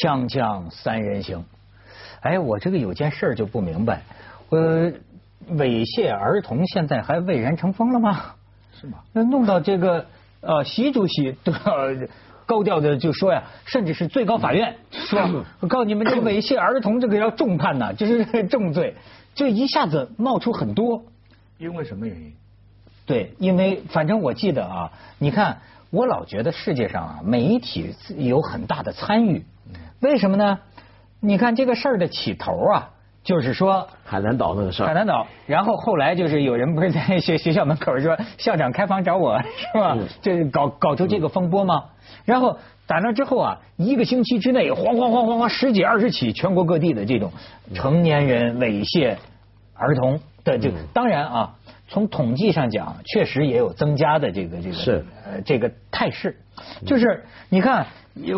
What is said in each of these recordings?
锵锵三人行，哎，我这个有件事就不明白，呃，猥亵儿童现在还蔚然成风了吗？是吗？那弄到这个呃，习主席都要高调的就说呀，甚至是最高法院说，我 告诉你们，这 猥亵儿童这个要重判呐，这是 重罪，就一下子冒出很多。因为什么原因？对，因为反正我记得啊，你看，我老觉得世界上啊，媒体有很大的参与。为什么呢？你看这个事儿的起头啊，就是说海南岛那个事儿。海南岛，然后后来就是有人不是在学学校门口说校长开房找我 是吧？这搞搞出这个风波吗？然后打那之后啊，一个星期之内，哗哗哗哗哗，十几二十起全国各地的这种成年人猥亵儿童的这个，当然啊，从统计上讲，确实也有增加的这个这个是呃这个态势，就是你看。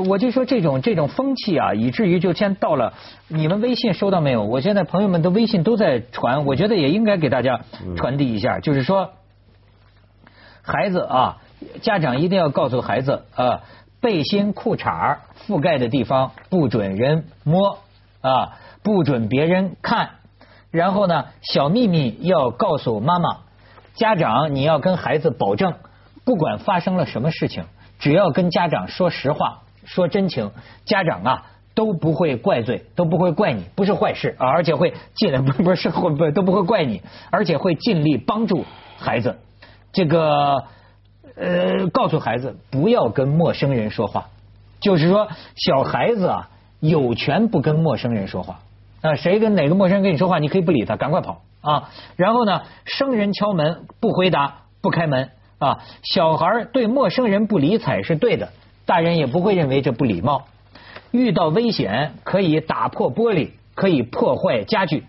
我就说这种这种风气啊，以至于就先到了你们微信收到没有？我现在朋友们的微信都在传，我觉得也应该给大家传递一下，就是说，孩子啊，家长一定要告诉孩子啊，背心裤衩覆盖的地方不准人摸啊，不准别人看。然后呢，小秘密要告诉妈妈，家长你要跟孩子保证，不管发生了什么事情。只要跟家长说实话、说真情，家长啊都不会怪罪，都不会怪你，不是坏事啊，而且会尽不不是会不都不会怪你，而且会尽力帮助孩子。这个呃，告诉孩子不要跟陌生人说话，就是说小孩子啊有权不跟陌生人说话啊，谁跟哪个陌生人跟你说话，你可以不理他，赶快跑啊。然后呢，生人敲门不回答，不开门。啊，小孩对陌生人不理睬是对的，大人也不会认为这不礼貌。遇到危险可以打破玻璃，可以破坏家具。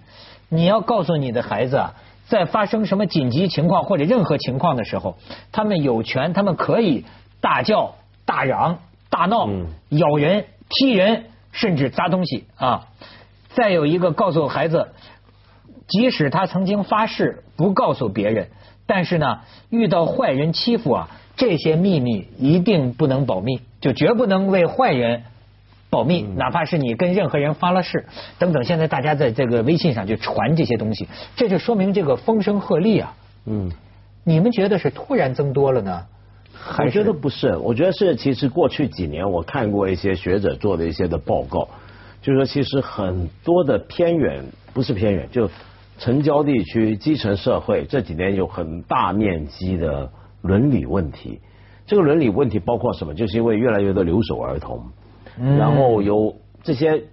你要告诉你的孩子啊，在发生什么紧急情况或者任何情况的时候，他们有权，他们可以大叫、大嚷、大闹、咬人、踢人，甚至砸东西啊。再有一个，告诉孩子，即使他曾经发誓不告诉别人。但是呢，遇到坏人欺负啊，这些秘密一定不能保密，就绝不能为坏人保密，哪怕是你跟任何人发了誓等等。现在大家在这个微信上就传这些东西，这就说明这个风声鹤唳啊。嗯，你们觉得是突然增多了呢？我觉得不是，我觉得是其实过去几年我看过一些学者做的一些的报告，就是说其实很多的偏远不是偏远就。城郊地区、基层社会这几年有很大面积的伦理问题。这个伦理问题包括什么？就是因为越来越多留守儿童，然后有这些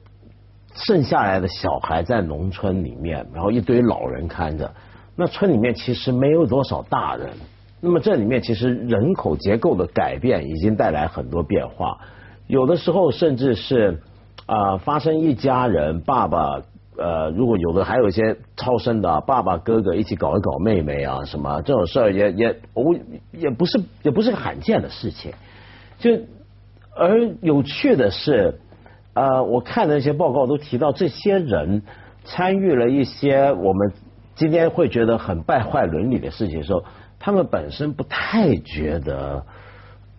剩下来的小孩在农村里面，然后一堆老人看着。那村里面其实没有多少大人。那么这里面其实人口结构的改变已经带来很多变化。有的时候甚至是啊，发生一家人爸爸。呃，如果有的还有一些超生的爸爸哥哥一起搞一搞妹妹啊，什么这种事儿也也我也不是也不是个罕见的事情。就而有趣的是，呃，我看的一些报告都提到，这些人参与了一些我们今天会觉得很败坏伦理的事情的时候，他们本身不太觉得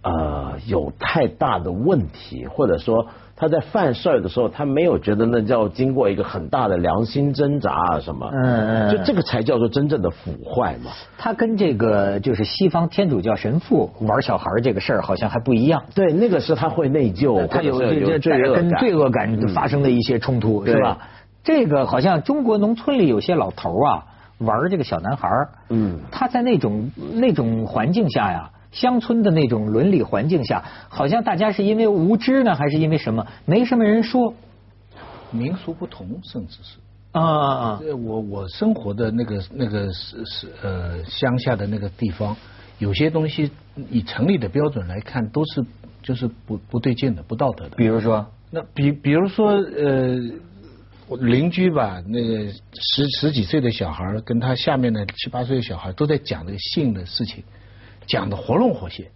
呃有太大的问题，或者说。他在犯事儿的时候，他没有觉得那叫经过一个很大的良心挣扎啊什么，嗯嗯，就这个才叫做真正的腐坏嘛。他跟这个就是西方天主教神父玩小孩这个事儿好像还不一样。对，那个是他会内疚，他有这这跟罪恶感发生的一些冲突，是吧？这个好像中国农村里有些老头啊玩这个小男孩，嗯，他在那种那种环境下呀。乡村的那种伦理环境下，好像大家是因为无知呢，还是因为什么？没什么人说。民俗不同，甚至是啊啊啊！我我生活的那个那个是是呃乡下的那个地方，有些东西以城里的标准来看，都是就是不不对劲的，不道德的。比如说，那比比如说呃，邻居吧，那个十十几岁的小孩跟他下面的七八岁的小孩都在讲这个性的事情。讲的活龙活现，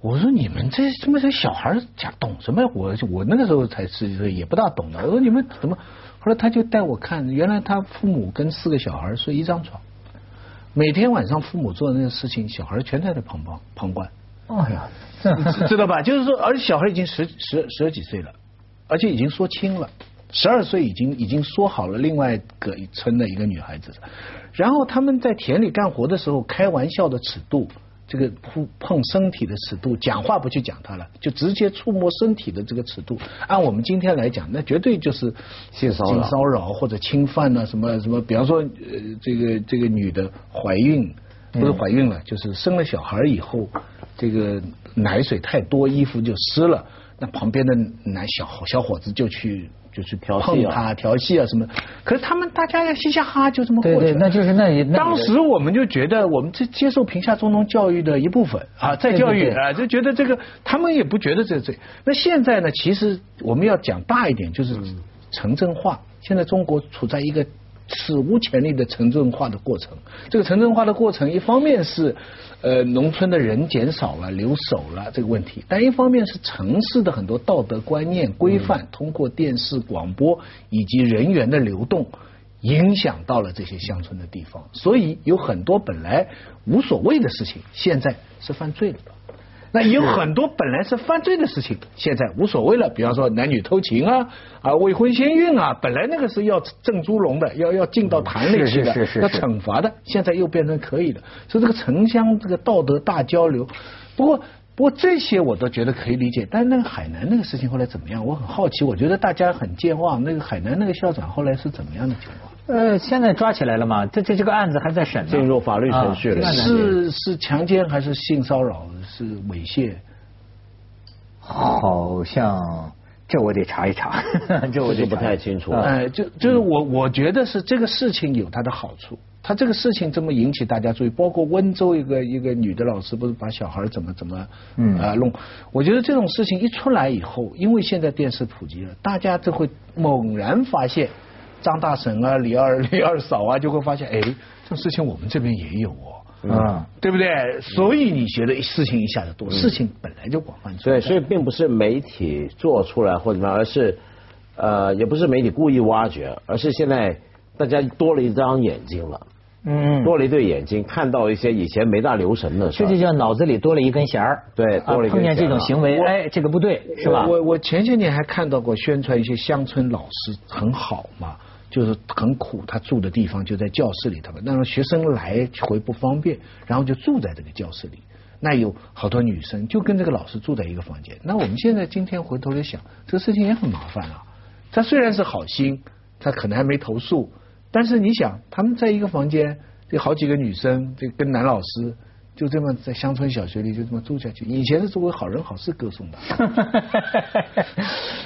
我说你们这这么些小孩讲懂什么？我我那个时候才十几岁，也不大懂的。我说你们怎么？后来他就带我看，原来他父母跟四个小孩睡一张床，每天晚上父母做的那个事情，小孩全在那旁旁旁观。哎呀，知道吧？就是说，而且小孩已经十十十几岁了，而且已经说清了，十二岁已经已经说好了另外一个村的一个女孩子，然后他们在田里干活的时候开玩笑的尺度。这个碰碰身体的尺度，讲话不去讲它了，就直接触摸身体的这个尺度。按我们今天来讲，那绝对就是性骚扰或者侵犯呢，什么什么，比方说，呃，这个这个女的怀孕，不是怀孕了，就是生了小孩以后，这个奶水太多，衣服就湿了，那旁边的男小小伙子就去。就是调戏啊，调戏啊什么？可是他们大家要嘻嘻哈哈就这么过去。对对，那就是那当时我们就觉得我们这接受贫下中农教育的一部分啊，在教育啊，就觉得这个他们也不觉得这罪。那现在呢，其实我们要讲大一点，就是城镇化。现在中国处在一个。史无前例的城镇化的过程，这个城镇化的过程，一方面是呃农村的人减少了、留守了这个问题，但一方面是城市的很多道德观念规范，通过电视广播以及人员的流动，影响到了这些乡村的地方，所以有很多本来无所谓的事情，现在是犯罪了。那有很多本来是犯罪的事情，现在无所谓了。比方说男女偷情啊，啊未婚先孕啊，本来那个是要正猪笼的，要要进到坛里去的，要惩罚的，现在又变成可以的。所以这个城乡这个道德大交流，不过不过这些我都觉得可以理解。但是那个海南那个事情后来怎么样？我很好奇。我觉得大家很健忘。那个海南那个校长后来是怎么样的情况？呃，现在抓起来了嘛？这这这个案子还在审，进入法律程序了。是是强奸还是性骚扰？是猥亵？好像这我得查一查，这我就不太清楚。哎，就就是我我觉得是这个事情有它的好处。他这个事情这么引起大家注意，包括温州一个一个女的老师不是把小孩怎么怎么啊弄？我觉得这种事情一出来以后，因为现在电视普及了，大家就会猛然发现。张大婶啊，李二李二嫂啊，就会发现，哎，这事情我们这边也有哦，啊，对不对？所以你觉得事情一下子多，事情本来就广泛。对，所以并不是媒体做出来或者什么，而是呃，也不是媒体故意挖掘，而是现在大家多了一张眼睛了，嗯，多了一对眼睛，看到一些以前没大留神的事，这就叫脑子里多了一根弦儿。对，多了一根碰见这种行为，哎，这个不对，是吧？我我前些年还看到过宣传一些乡村老师很好嘛。就是很苦，他住的地方就在教室里头嘛，那学生来回不方便，然后就住在这个教室里。那有好多女生就跟这个老师住在一个房间。那我们现在今天回头来想，这个事情也很麻烦啊。他虽然是好心，他可能还没投诉，但是你想，他们在一个房间，这好几个女生，这跟男老师。就这么在乡村小学里就这么住下去，以前是作为好人好事歌颂的，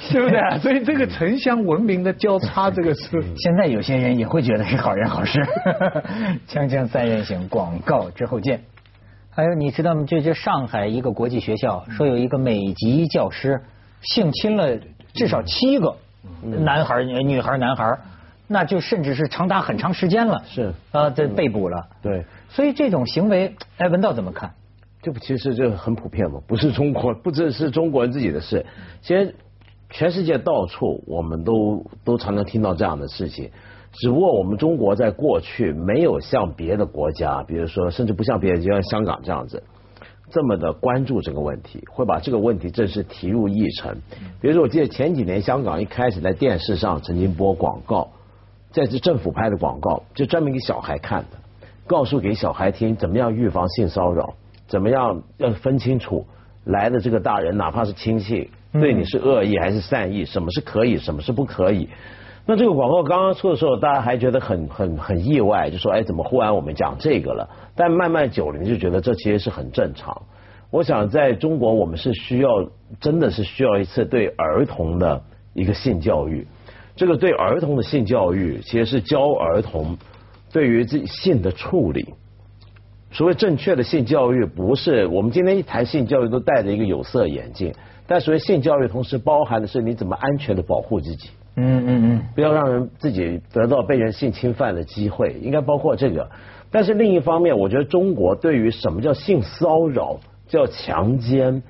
对不对？所以这个城乡文明的交叉，这个是现在有些人也会觉得是好人好事。锵锵三人行，广告之后见。还有你知道吗？就就上海一个国际学校说有一个美籍教师性侵了至少七个男孩、女孩、男孩。那就甚至是长达很长时间了，是啊，这被捕了。对，所以这种行为，哎，文道怎么看？这不其实这很普遍嘛，不是中国，不只是中国人自己的事。其实全世界到处我们都都常常听到这样的事情，只不过我们中国在过去没有像别的国家，比如说甚至不像别的，就像香港这样子，这么的关注这个问题，会把这个问题正式提入议程。比如说，我记得前几年香港一开始在电视上曾经播广告。这是政府拍的广告，就专门给小孩看的，告诉给小孩听怎么样预防性骚扰，怎么样要分清楚来的这个大人哪怕是亲戚对你是恶意还是善意，什么是可以，什么是不可以。那这个广告刚刚出的时候，大家还觉得很很很意外，就说哎，怎么忽然我们讲这个了？但慢慢久了，你就觉得这其实是很正常。我想在中国，我们是需要真的是需要一次对儿童的一个性教育。这个对儿童的性教育，其实是教儿童对于自己性的处理。所谓正确的性教育，不是我们今天一谈性教育都戴着一个有色眼镜。但所谓性教育，同时包含的是你怎么安全的保护自己。嗯嗯嗯，不要让人自己得到被人性侵犯的机会，应该包括这个。但是另一方面，我觉得中国对于什么叫性骚扰、叫强奸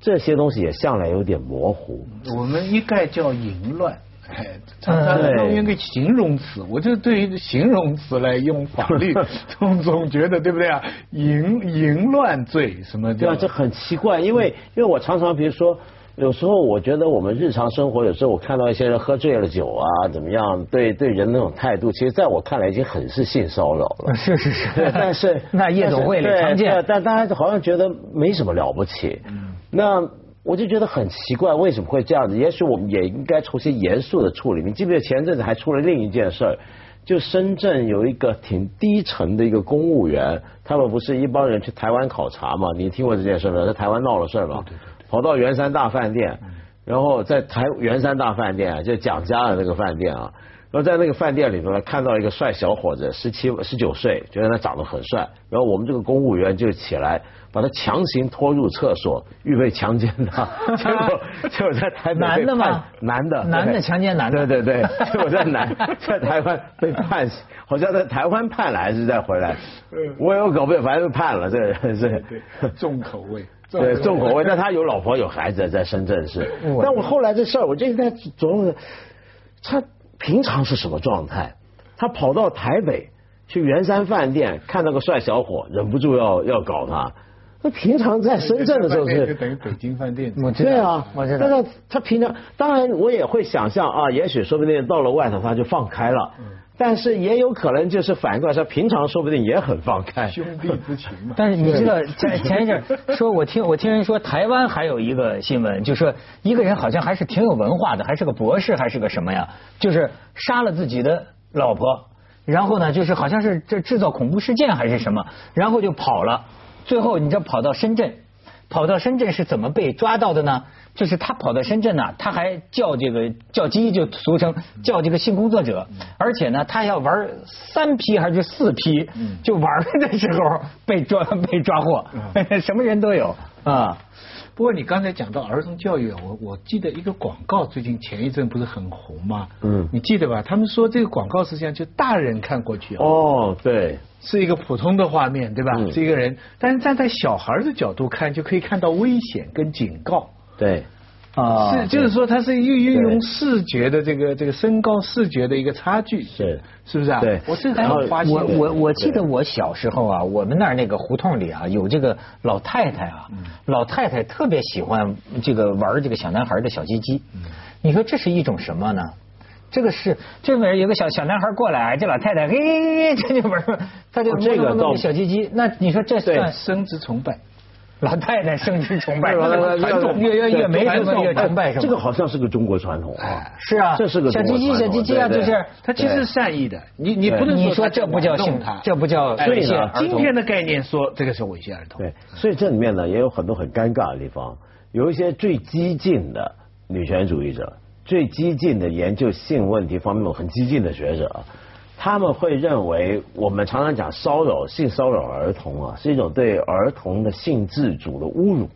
这些东西，也向来有点模糊。我们一概叫淫乱。哎，常常用一个形容词，我就对于形容词来用法律，总总觉得对不对啊？淫淫乱罪什么？对啊，这很奇怪，因为因为我常常比如说有时候我觉得我们日常生活，有时候我看到一些人喝醉了酒啊，怎么样，对对人那种态度，其实在我看来已经很是性骚扰了。是是是对，但是 那夜总会里常见对但大家好像觉得没什么了不起。嗯，那我就觉得很奇怪，为什么会这样子？也许我们也应该出些严肃的处理。你记不记得前阵子还出了另一件事儿？就深圳有一个挺低层的一个公务员，他们不是一帮人去台湾考察嘛？你听过这件事没有？在台湾闹了事儿嘛？跑到圆山大饭店，然后在台圆山大饭店啊，就蒋家的那个饭店啊，然后在那个饭店里头呢，看到一个帅小伙子，十七十九岁，觉得他长得很帅，然后我们这个公务员就起来把他强行拖入厕所，预备强奸他，结果结果在台北男的嘛男的，男的强奸男的。对对对，结果在南在台湾被判，好像在台湾判了还是再回来，我也有搞不懂，反正判了，这个人是 重口味。对重口味，但他有老婆有孩子，在深圳是。但我。后来这事儿，我就在琢磨，他平常是什么状态？他跑到台北去圆山饭店看到个帅小伙，忍不住要要搞他。那平常在深圳的时候就是等于北京饭店。我知道对啊，我知道但是他平常，当然我也会想象啊，也许说不定到了外头他就放开了，但是也有可能就是反过来说，平常说不定也很放开。兄弟之情嘛。但是你知道 前前一阵儿说，我听我听人说，台湾还有一个新闻，就说一个人好像还是挺有文化的，还是个博士，还是个什么呀？就是杀了自己的老婆，然后呢，就是好像是这制造恐怖事件还是什么，然后就跑了，最后你知道跑到深圳，跑到深圳是怎么被抓到的呢？就是他跑到深圳呢、他还叫这个叫鸡，就俗称叫这个性工作者，而且呢，他要玩三批还是四批，就玩的时候被抓被抓获，什么人都有啊。不过你刚才讲到儿童教育，我我记得一个广告，最近前一阵不是很红吗？嗯你记得吧？他们说这个广告实际上就大人看过去哦，哦，对，是一个普通的画面，对吧？嗯是一个人，但是站在小孩的角度看，就可以看到危险跟警告。对，啊是，就是说它是运运用视觉的这个这个身高视觉的一个差距，是是不是啊？对我我我我记得我小时候啊，我们那儿那个胡同里啊，有这个老太太啊，老太太特别喜欢这个玩这个小男孩的小鸡鸡。你说这是一种什么呢？这个是这边有个小小男孩过来，这老太太嘿嘿嘿，这就玩，他就摸摸摸小鸡鸡。那你说这算生殖崇拜。老太太生殖崇拜 传统越越越没什么越崇拜什么。这个好像是个中国传统啊。是啊，这是个小鸡鸡小鸡鸡啊，就是它其实是善意的，你你不能你说它这不叫性这不叫哎猥亵儿童今天的概念说这个是猥亵儿童。对，所以这里面呢也有很多很尴尬的地方，有一些最激进的女权主义者，最激进的研究性问题方面很激进的学者啊，他们会认为我们常常讲骚扰、性骚扰儿童啊，是一种对儿童的性自主的侮辱。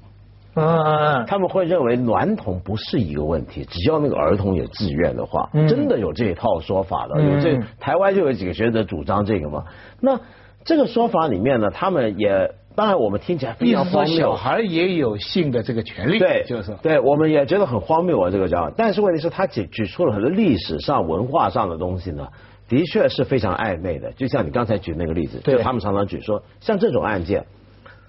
嗯。他们会认为娈童不是一个问题，只要那个儿童有自愿的话，嗯真的有这一套说法的。嗯有这台湾就有几个学者主张这个嘛。那这个说法里面呢，他们也当然我们听起来非常荒谬小。孩也有性的这个权利，对，就是对，我们也觉得很荒谬啊，这个讲。但是问题是，他举举出了很多历史上、文化上的东西呢，的确是非常暧昧的。就像你刚才举那个例子，对就他们常常举说，像这种案件，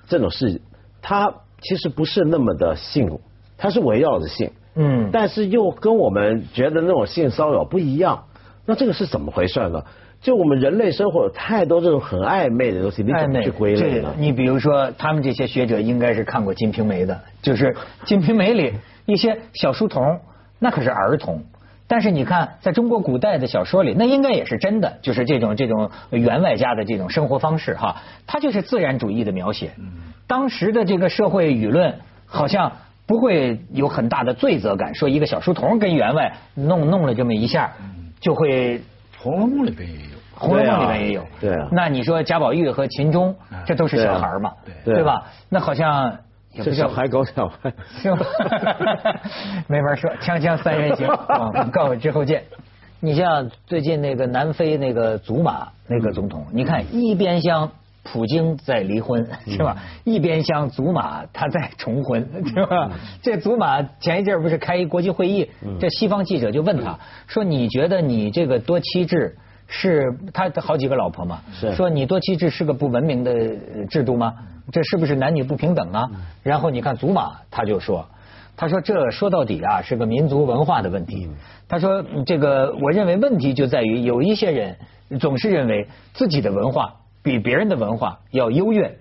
这种事，它其实不是那么的性，它是围绕着性，嗯但是又跟我们觉得那种性骚扰不一样。那这个是怎么回事呢？就我们人类生活有太多这种很暧昧的东西，你怎么去归类呢？你比如说，他们这些学者应该是看过《金瓶梅》的，就是《金瓶梅》里一些小书童，那可是儿童。但是你看，在中国古代的小说里，那应该也是真的，就是这种这种员外家的这种生活方式哈，它就是自然主义的描写。当时的这个社会舆论好像不会有很大的罪责感，说一个小书童跟员外弄弄了这么一下，就会《红楼梦》里边也有。《红楼梦》里面也有。对啊那你说贾宝玉和秦钟，这都是小孩儿嘛，对吧？那好像这小孩搞小孩，是吧？没法说，锵锵三人行，广告之后见。你像最近那个南非那个祖马那个总统，你看一边厢普京在离婚是吧？一边厢祖马他在重婚是吧？这祖马前一阵儿不是开一国际会议，这西方记者就问他说：“你觉得你这个多妻制？”是他好几个老婆嘛？是说你多妻制是个不文明的呃制度吗？这是不是男女不平等啊？然后你看祖马他就说，他说这说到底啊是个民族文化的问题。他说这个我认为问题就在于有一些人总是认为自己的文化比别人的文化要优越。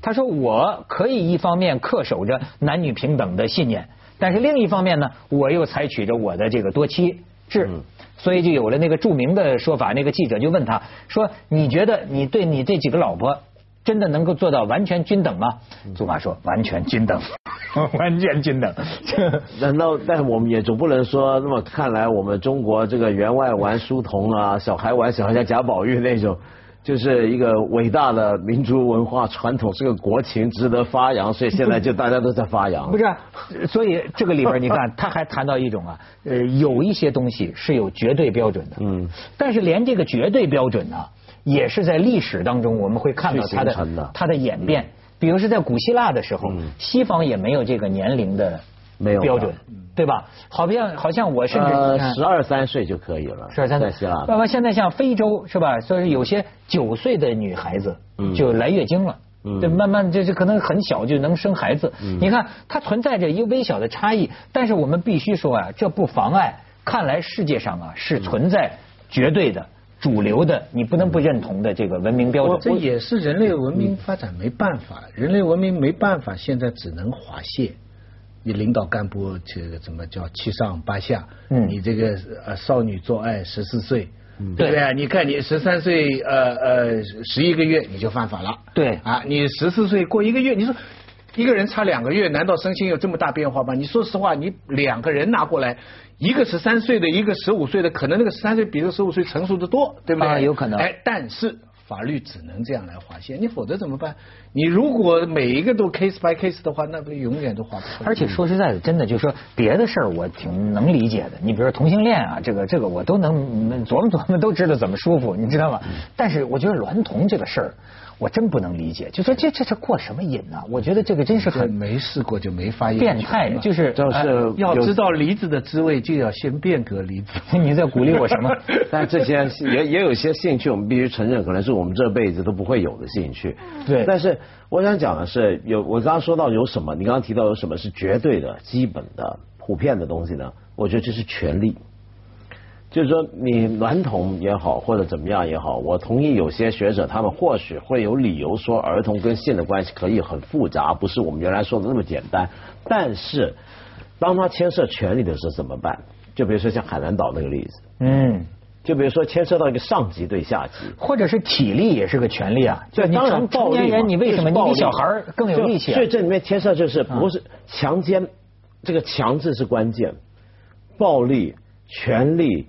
他说我可以一方面恪守着男女平等的信念，但是另一方面呢，我又采取着我的这个多妻制。所以就有了那个著名的说法，那个记者就问他说：“你觉得你对你这几个老婆真的能够做到完全均等吗？”祖玛说：“完全均等，完全均等。难道？但是我们也总不能说，那么看来我们中国这个员外玩书童啊，小孩玩小孩像贾宝玉那种。”就是一个伟大的民族文化传统，是个国情，值得发扬，所以现在就大家都在发扬。不是，所以这个里边你看，他还谈到一种啊，呃，有一些东西是有绝对标准的，嗯，但是连这个绝对标准呢，也是在历史当中我们会看到它的它的演变。比如是在古希腊的时候，西方也没有这个年龄的。没有标准，对吧？好像好像我甚至十二三岁就可以了，十二三岁。希腊，那么现在像非洲是吧？所以有些九岁的女孩子就来月经了，对，慢慢这这可能很小就能生孩子。你看，它存在着一个微小的差异，但是我们必须说啊，这不妨碍，看来世界上啊是存在绝对的主流的，你不能不认同的这个文明标准。这也是人类文明发展没办法，人类文明没办法，现在只能滑泻。你领导干部这个怎么叫七上八下？嗯，你这个呃少女做爱十四岁，对不对？你看你十三岁呃呃十一个月你就犯法了，对啊，你十四岁过一个月，你说一个人差两个月，难道身心有这么大变化吗？你说实话，你两个人拿过来，一个十三岁的，一个十五岁的，可能那个十三岁比这个十五岁成熟的多，对不对？啊，有可能。哎，但是。法律只能这样来划线，你否则怎么办？你如果每一个都 case by case 的话，那不永远都划不出来。而且说实在的，真的就是说别的事儿我挺能理解的。你比如说同性恋啊，这个这个我都能琢磨琢磨，都知道怎么舒服，你知道吗？但是我觉得娈童这个事儿。我真不能理解，就说这这这过什么瘾呢？我觉得这个真是很没试过就没发现变态，就是就是要知道梨子的滋味，就要先变革梨子。你在鼓励我什么？但这些也也有些兴趣，我们必须承认，可能是我们这辈子都不会有的兴趣。对。但是我想讲的是，有我刚刚说到有什么？你刚刚提到有什么是绝对的、基本的、普遍的东西呢？我觉得这是权利。就是说，你娈童也好，或者怎么样也好，我同意有些学者他们或许会有理由说，儿童跟性的关系可以很复杂，不是我们原来说的那么简单。但是，当他牵涉权利的时候怎么办？就比如说像海南岛那个例子，嗯，就比如说牵涉到一个上级对下级，或者是体力也是个权利啊。就当然，成年人你为什么你比小孩更有力气？所以这里面牵涉就是不是强奸，这个强制是关键，暴力、权力。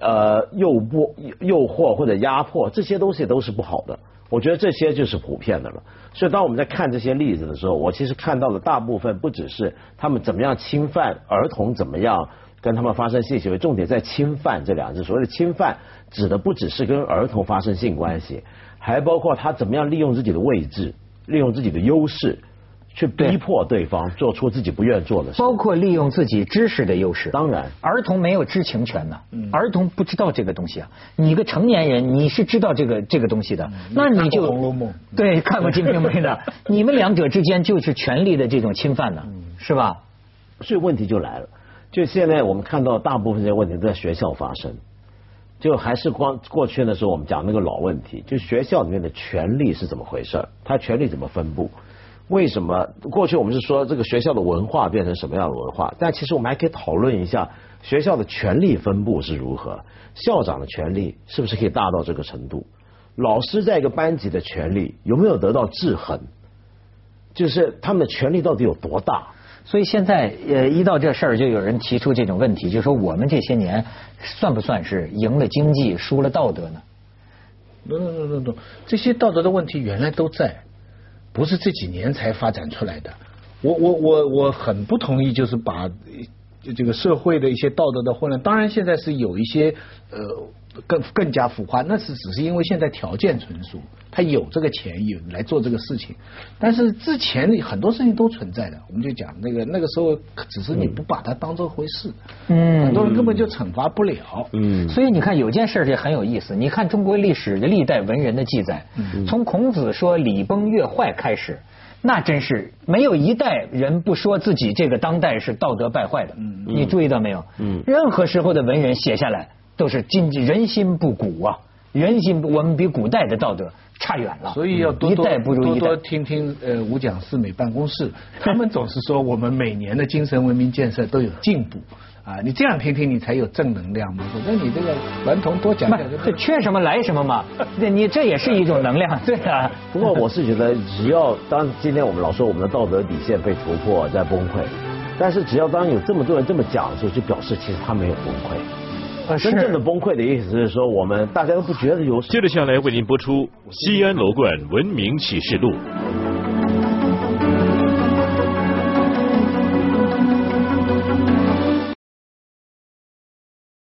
呃，诱惑、诱惑或者压迫，这些东西都是不好的。我觉得这些就是普遍的了。所以，当我们在看这些例子的时候，我其实看到的大部分不只是他们怎么样侵犯儿童，怎么样跟他们发生性行为，重点在“侵犯”这两个字。所谓的侵犯，指的不只是跟儿童发生性关系，还包括他怎么样利用自己的位置，利用自己的优势。去逼迫对方做出自己不愿做的事，包括利用自己知识的优势。当然，儿童没有知情权呢，儿童不知道这个东西啊。你一个成年人，你是知道这个这个东西的，那你就《红楼梦》对看过《金瓶梅》的，你们两者之间就是权力的这种侵犯呢，是吧？所以问题就来了，就现在我们看到大部分这些问题都在学校发生，就还是光过去的时候我们讲那个老问题，就学校里面的权力是怎么回事？他权力怎么分布？为什么过去我们是说这个学校的文化变成什么样的文化？但其实我们还可以讨论一下学校的权力分布是如何，校长的权力是不是可以大到这个程度？老师在一个班级的权力有没有得到制衡？就是他们的权力到底有多大？所以现在呃一到这事儿，就有人提出这种问题，就说我们这些年算不算是赢了经济，输了道德呢？不不不不不，这些道德的问题原来都在。不是这几年才发展出来的，我我我我很不同意，就是把这个社会的一些道德的混乱，当然现在是有一些呃更更加腐化，那是只是因为现在条件成熟，他有这个钱有来做这个事情，但是之前很多事情都存在的，我们就讲那个那个时候，只是你不把它当做回事，嗯，很多人根本就惩罚不了，嗯，所以你看有件事也很有意思，你看中国历史的历代文人的记载，从孔子说礼崩乐坏开始。那真是没有一代人不说自己这个当代是道德败坏的。嗯，你注意到没有？嗯，任何时候的文人写下来都是今人心不古啊，人心不我们比古代的道德差远了。所以要多一代不如一多多。听听呃五讲四美办公室，他们总是说我们每年的精神文明建设都有进步啊，你这样听听你才有正能量嘛，否则你这个顽童多讲不讲就，这缺什么来什么嘛，那你这也是一种能量，对啊。不过我是觉得，只要当今天我们老说我们的道德底线被突破，在崩溃，但是只要当有这么多人这么讲的时候，就表示其实他没有崩溃。呃真正的崩溃的意思是说，我们大家都不觉得有接着下来为您播出《西安楼观文明启示录》。